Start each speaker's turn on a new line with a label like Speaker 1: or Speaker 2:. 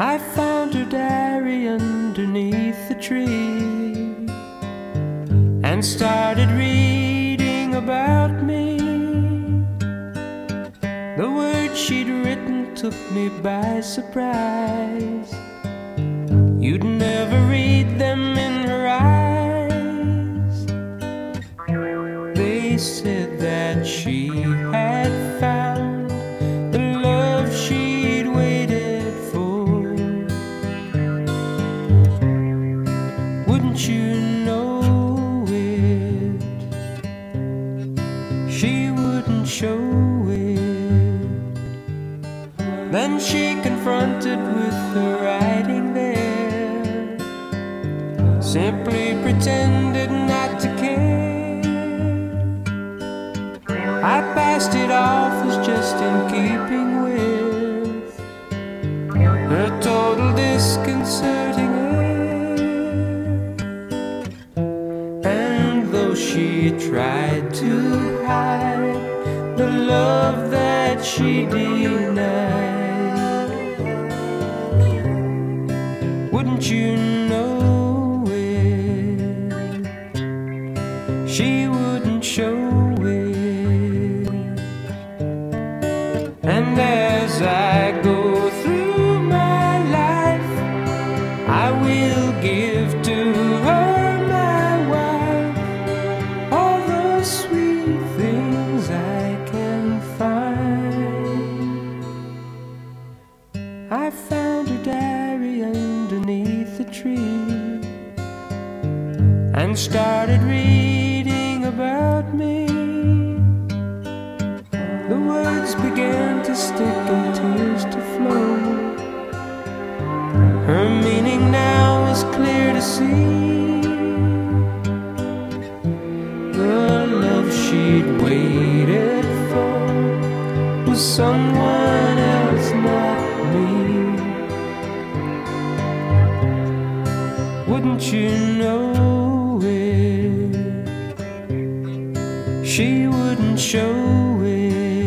Speaker 1: I found her diary underneath the tree and started reading about me. The words she'd written took me by surprise. You'd never read them in her eyes. They said that she had found. Then she confronted with the writing there. Simply pretended not to care. I passed it off as just in keeping with her total disconcerting air. And though she tried to hide the love that she denied, wouldn't you know tree and started reading about me. The words began to stick and tears to flow. Her meaning now was clear to see. The love she'd waited for was someone else, not me. Wouldn't you know it? She wouldn't show it.